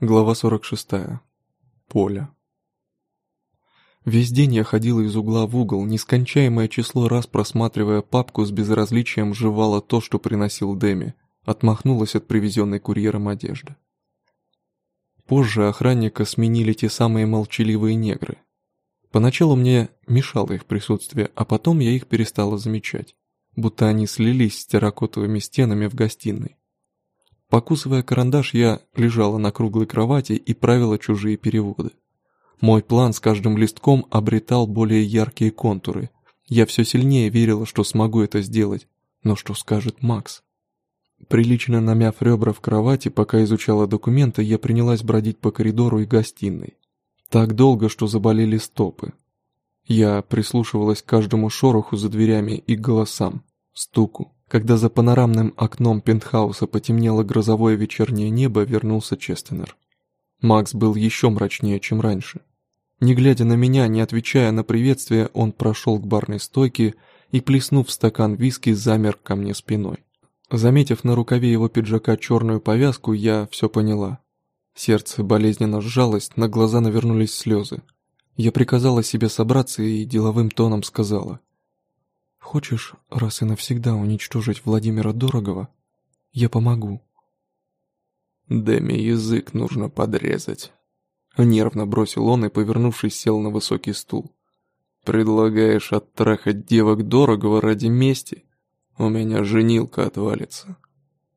Глава 46. Поля. Весь день я ходила из угла в угол, нескончаемое число раз просматривая папку с безразличием жевала то, что приносил Дэми, отмахнулась от привезенной курьером одежды. Позже охранника сменили те самые молчаливые негры. Поначалу мне мешало их присутствие, а потом я их перестала замечать, будто они слились с терракотовыми стенами в гостиной. Покусывая карандаш, я лежала на круглой кровати и правила чужие переводы. Мой план с каждым листком обретал более яркие контуры. Я все сильнее верила, что смогу это сделать. Но что скажет Макс? Прилично намяв ребра в кровати, пока изучала документы, я принялась бродить по коридору и гостиной. Так долго, что заболели стопы. Я прислушивалась к каждому шороху за дверями и голосам, стуку, когда за панорамным окном пентхауса потемнело грозовое вечернее небо, вернулся Честенер. Макс был еще мрачнее, чем раньше. Не глядя на меня, не отвечая на приветствие, он прошел к барной стойке и, плеснув в стакан виски, замер ко мне спиной. Заметив на рукаве его пиджака черную повязку, я все поняла. Сердце болезненно сжалось, на глаза навернулись слезы. Я приказала себе собраться и деловым тоном сказала. Хочешь раз и навсегда уничтожить Владимира Дорогова? Я помогу. Дэми язык нужно подрезать. Нервно бросил он и, повернувшись, сел на высокий стул. Предлагаешь оттрахать девок Дорогова ради мести? У меня женилка отвалится.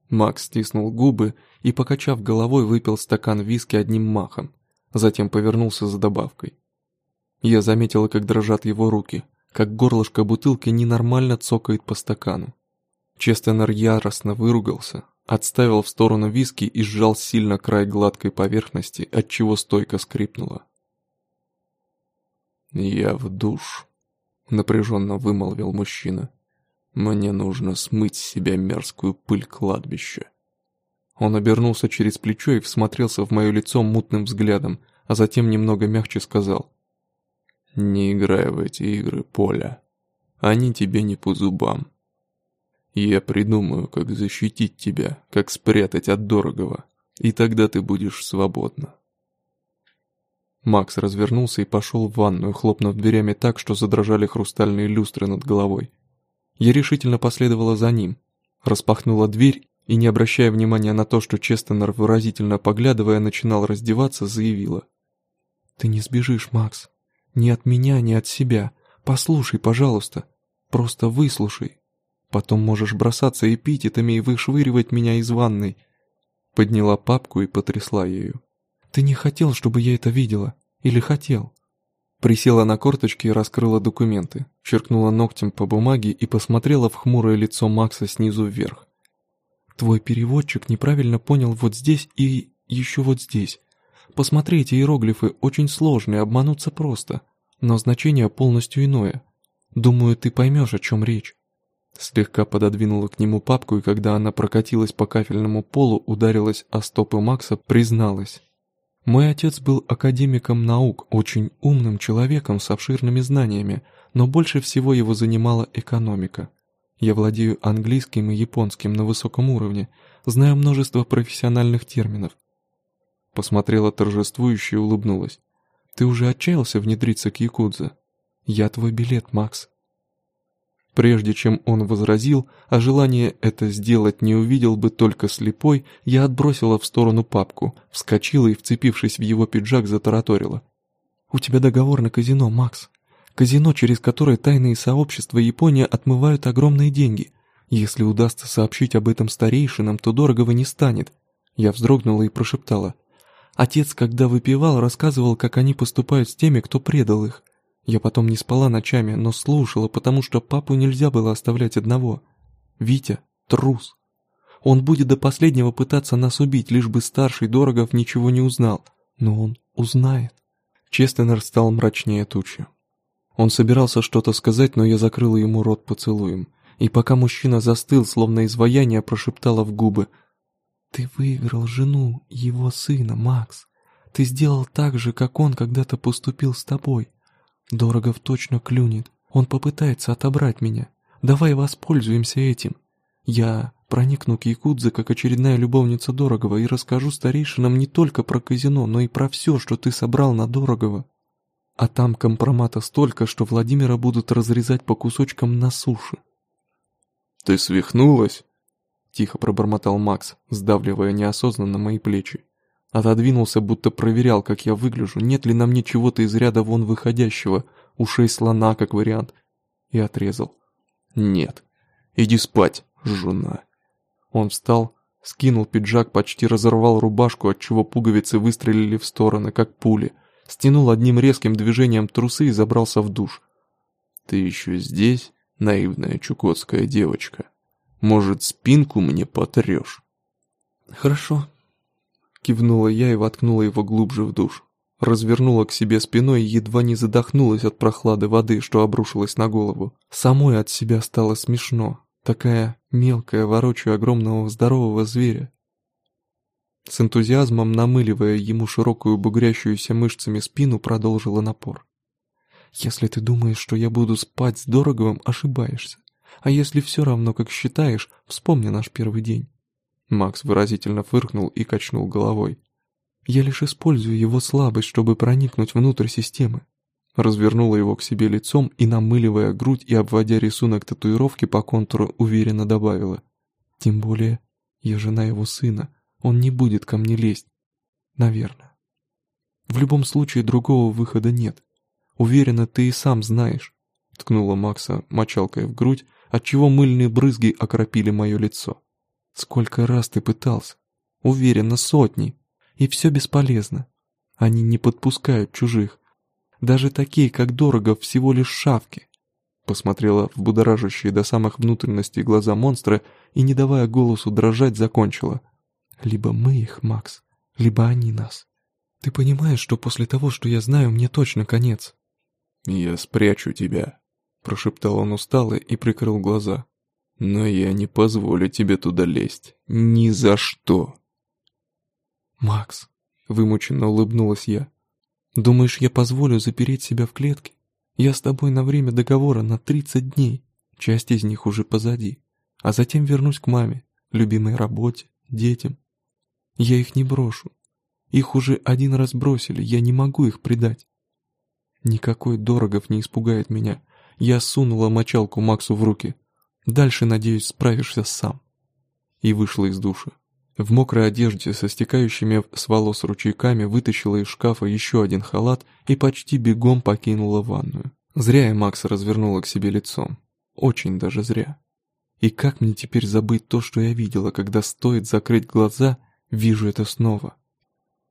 Макс стиснул губы и, покачав головой, выпил стакан виски одним махом. Затем повернулся за добавкой. Я заметила, как дрожат его руки — как горлышко бутылки ненормально цокает по стакану. Честенер яростно выругался, отставил в сторону виски и сжал сильно край гладкой поверхности, отчего стойка скрипнула. «Я в душ», — напряженно вымолвил мужчина. «Мне нужно смыть с себя мерзкую пыль кладбища». Он обернулся через плечо и всмотрелся в мое лицо мутным взглядом, а затем немного мягче сказал. Не играй в эти игры, Поля. Они тебе не по зубам. Я придумаю, как защитить тебя, как спрятать от дорогого, и тогда ты будешь свободна. Макс развернулся и пошел в ванную, хлопнув дверями так, что задрожали хрустальные люстры над головой. Я решительно последовала за ним, распахнула дверь и, не обращая внимания на то, что Честенер, выразительно поглядывая, начинал раздеваться, заявила. «Ты не сбежишь, Макс. Ни от меня, ни от себя. Послушай, пожалуйста. Просто выслушай. Потом можешь бросаться эпитетами и вышвыривать меня из ванной. Подняла папку и потрясла ею. Ты не хотел, чтобы я это видела? Или хотел? Присела на корточки и раскрыла документы, черкнула ногтем по бумаге и посмотрела в хмурое лицо Макса снизу вверх. Твой переводчик неправильно понял вот здесь и еще вот здесь. Посмотри, эти иероглифы очень сложные, обмануться просто, но значение полностью иное. Думаю, ты поймешь, о чем речь. Слегка пододвинула к нему папку, и когда она прокатилась по кафельному полу, ударилась о стопы Макса, призналась. Мой отец был академиком наук, очень умным человеком с обширными знаниями, но больше всего его занимала экономика. Я владею английским и японским на высоком уровне, знаю множество профессиональных терминов, Посмотрела торжествующе и улыбнулась. «Ты уже отчаялся внедриться к Якудзе? Я твой билет, Макс». Прежде чем он возразил, а желание это сделать не увидел бы только слепой, я отбросила в сторону папку, вскочила и, вцепившись в его пиджак, затараторила. «У тебя договор на казино, Макс. Казино, через которое тайные сообщества Японии отмывают огромные деньги. Если удастся сообщить об этом старейшинам, то дорогого не станет». Я вздрогнула и прошептала. Отец, когда выпивал, рассказывал, как они поступают с теми, кто предал их. Я потом не спала ночами, но слушала, потому что папу нельзя было оставлять одного. Витя — трус. Он будет до последнего пытаться нас убить, лишь бы старший Дорогов ничего не узнал. Но он узнает. Честенер стал мрачнее тучи. Он собирался что-то сказать, но я закрыла ему рот поцелуем. И пока мужчина застыл, словно изваяние, прошептала в губы — ты выиграл жену, его сына, Макс. Ты сделал так же, как он когда-то поступил с тобой. Дорогов точно клюнет. Он попытается отобрать меня. Давай воспользуемся этим. Я Проникну к Якудзе, как очередная любовница Дорогова, и расскажу старейшинам не только про казино, но и про все, что ты собрал на Дорогова. А там компромата столько, что Владимира будут разрезать по кусочкам на суше. «Ты свихнулась?» — тихо пробормотал Макс, сдавливая неосознанно мои плечи. Отодвинулся, будто проверял, как я выгляжу, нет ли на мне чего-то из ряда вон выходящего, ушей слона как вариант, и отрезал. «Нет, иди спать, жена». Он встал, скинул пиджак, почти разорвал рубашку, отчего пуговицы выстрелили в стороны, как пули, стянул одним резким движением трусы и забрался в душ. «Ты еще здесь, наивная чукотская девочка? Может, спинку мне потрешь?» «Хорошо», — кивнула я и воткнула его глубже в душ. Развернула к себе спиной и едва не задохнулась от прохлады воды, что обрушилась на голову. Самой от себя стало смешно, Такая мелкая, ворочаю огромного здорового зверя. С энтузиазмом намыливая ему широкую бугрящуюся мышцами спину, продолжила напор. «Если ты думаешь, что я буду спать с Дороговым, ошибаешься. А если все равно, как считаешь, вспомни наш первый день». Макс выразительно фыркнул и качнул головой. «Я лишь использую его слабость, чтобы проникнуть внутрь системы развернула его к себе лицом и, намыливая грудь и обводя рисунок татуировки по контуру, уверенно добавила. «Тем более, я жена его сына, он не будет ко мне лезть. Наверное. В любом случае, другого выхода нет. Уверена, ты и сам знаешь», — ткнула Макса мочалкой в грудь, отчего мыльные брызги окропили мое лицо. «Сколько раз ты пытался? Уверена, сотни. И все бесполезно. Они не подпускают чужих, даже такие, как Дорогов, всего лишь шавки. Посмотрела в будоражащие до самых внутренностей глаза монстра и, не давая голосу дрожать, закончила. Либо мы их, Макс, либо они нас. Ты понимаешь, что после того, что я знаю, мне точно конец? Я спрячу тебя, прошептал он устало и прикрыл глаза. Но я не позволю тебе туда лезть. Ни за что. Макс, вымученно улыбнулась я. Думаешь, я позволю запереть себя в клетке? Я с тобой на время договора на 30 дней. Часть из них уже позади. А затем вернусь к маме, любимой работе, детям. Я их не брошу. Их уже один раз бросили, я не могу их предать. Никакой Дорогов не испугает меня. Я сунула мочалку Максу в руки. Дальше, надеюсь, справишься сам. И вышла из душа. В мокрой одежде со стекающими с волос ручейками вытащила из шкафа еще один халат и почти бегом покинула ванную. Зря я Макса развернула к себе лицом. Очень даже зря. И как мне теперь забыть то, что я видела, когда стоит закрыть глаза, вижу это снова?